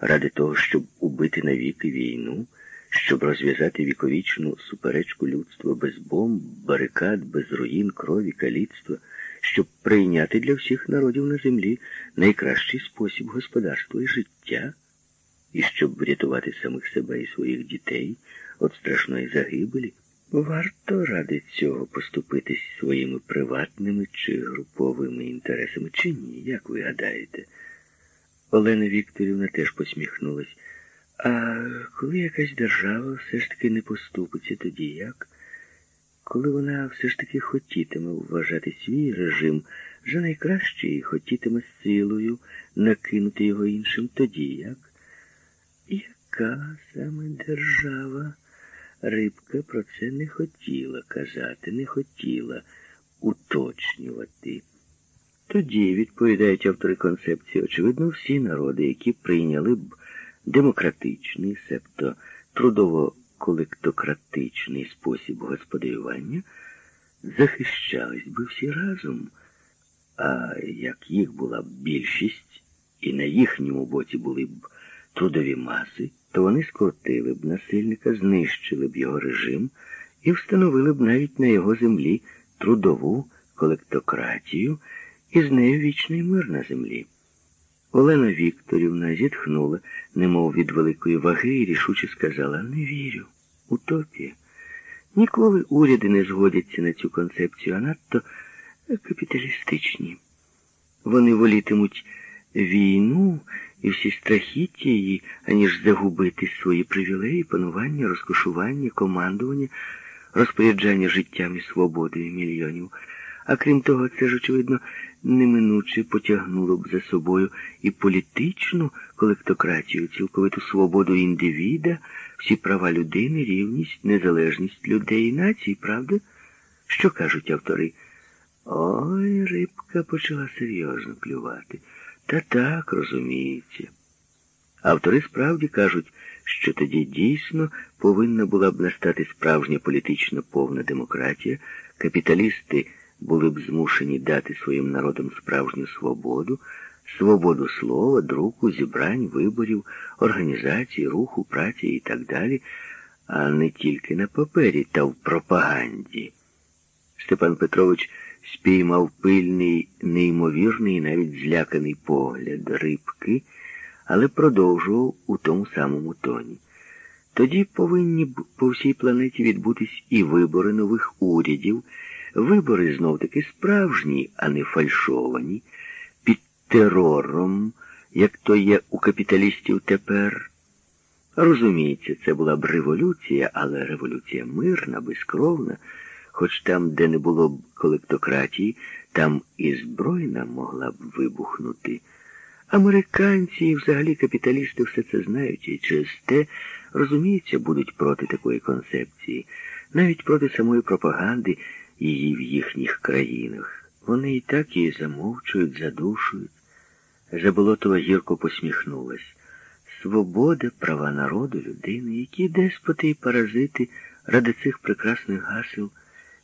ради того, щоб убити навіки війну, щоб розв'язати віковічну суперечку людства без бомб, барикад, без руїн, крові, каліцтва, щоб прийняти для всіх народів на землі найкращий спосіб господарства і життя, і щоб врятувати самих себе і своїх дітей від страшної загибелі. Варто ради цього поступитись своїми приватними чи груповими інтересами, чи ні, як ви гадаєте? Олена Вікторівна теж посміхнулась. А коли якась держава все ж таки не поступиться, тоді як? Коли вона все ж таки хотітиме вважати свій режим за найкращий і хотітиме силою накинути його іншим, тоді як? Яка саме держава? Рибка про це не хотіла казати, не хотіла уточнювати. Тоді, відповідають автори концепції, очевидно, всі народи, які прийняли б демократичний, себто трудово-колектократичний спосіб господарювання, захищались би всі разом. А як їх була б більшість, і на їхньому боці були б трудові маси, то вони скрутили б насильника, знищили б його режим і встановили б навіть на його землі трудову колектократію і з нею вічний мир на землі. Олена Вікторівна зітхнула, немов від великої ваги, і рішуче сказала не вірю. Утопія. Ніколи уряди не згодяться на цю концепцію, а надто капіталістичні. Вони волітимуть війну і всі страхіття її, аніж загубити свої привілеї, панування, розкошування, командування, розпоряджання життям і свободою мільйонів. А крім того, це ж, очевидно, неминуче потягнуло б за собою і політичну колектократію, цілковиту свободу індивіда, всі права людини, рівність, незалежність людей і націй, правда? Що кажуть автори? Ой, рибка почала серйозно клювати. Та так, розуміється. Автори справді кажуть, що тоді дійсно повинна була б настати справжня політична повна демократія, капіталісти були б змушені дати своїм народам справжню свободу, свободу слова, друку, зібрань, виборів, організації, руху, праці і так далі, а не тільки на папері та в пропаганді. Степан Петрович спіймав пильний, неймовірний, навіть зляканий погляд рибки, але продовжував у тому самому тоні. Тоді повинні б по всій планеті відбутись і вибори нових урядів, вибори знов таки справжні, а не фальшовані, під терором, як то є у капіталістів тепер. Розуміється, це була б революція, але революція мирна, безкровна. Хоч там, де не було б колектократії, там і збройна могла б вибухнути. Американці і взагалі капіталісти все це знають і через те, розуміється, будуть проти такої концепції, навіть проти самої пропаганди її в їхніх країнах. Вони і так її замовчують, задушують. Заболотова гірко посміхнулась. Свобода, права народу, людини, які деспоти і паразити ради цих прекрасних гасел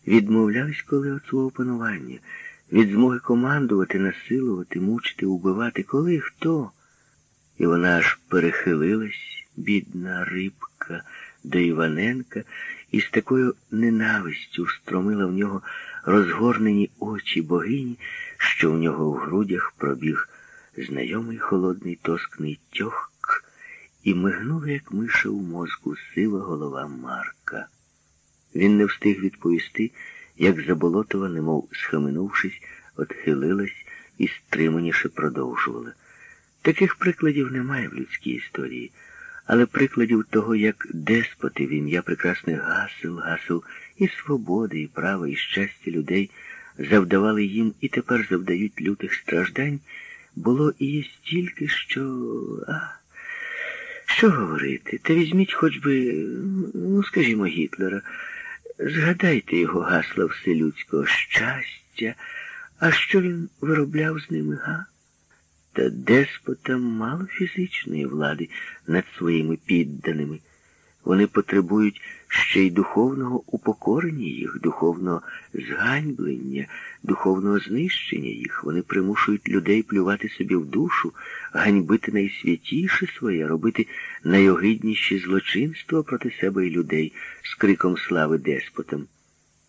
відмовлялись коли від свого панування, від змоги командувати, насилувати, мучити, убивати, коли хто. І вона аж перехилилась, бідна рибка, до Іваненка, і з такою ненавистю встромила в нього розгорнені очі богині, що в нього в грудях пробіг знайомий холодний тоскний тьохк, і мигнула, як миша у мозку, сива голова Марка. Він не встиг відповісти, як Заболотова, немов схаменувшись, отхилилась і стриманіше продовжувала. Таких прикладів немає в людській історії, але прикладів того, як деспоти в ім'я прекрасних гасел, гасел і свободи, і права, і щастя людей завдавали їм і тепер завдають лютих страждань, було і є стільки, що. А, що говорити? Та візьміть хоч би, ну, скажімо, Гітлера. Згадайте його гасла вселюдського щастя, а що він виробляв з ними, га? Та деспота мало фізичної влади над своїми підданими. Вони потребують ще й духовного упокорення їх, духовного зганьблення, духовного знищення їх. Вони примушують людей плювати собі в душу, ганьбити найсвятіше своє, робити найогидніші злочинства проти себе і людей з криком слави деспотам.